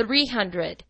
three hundred.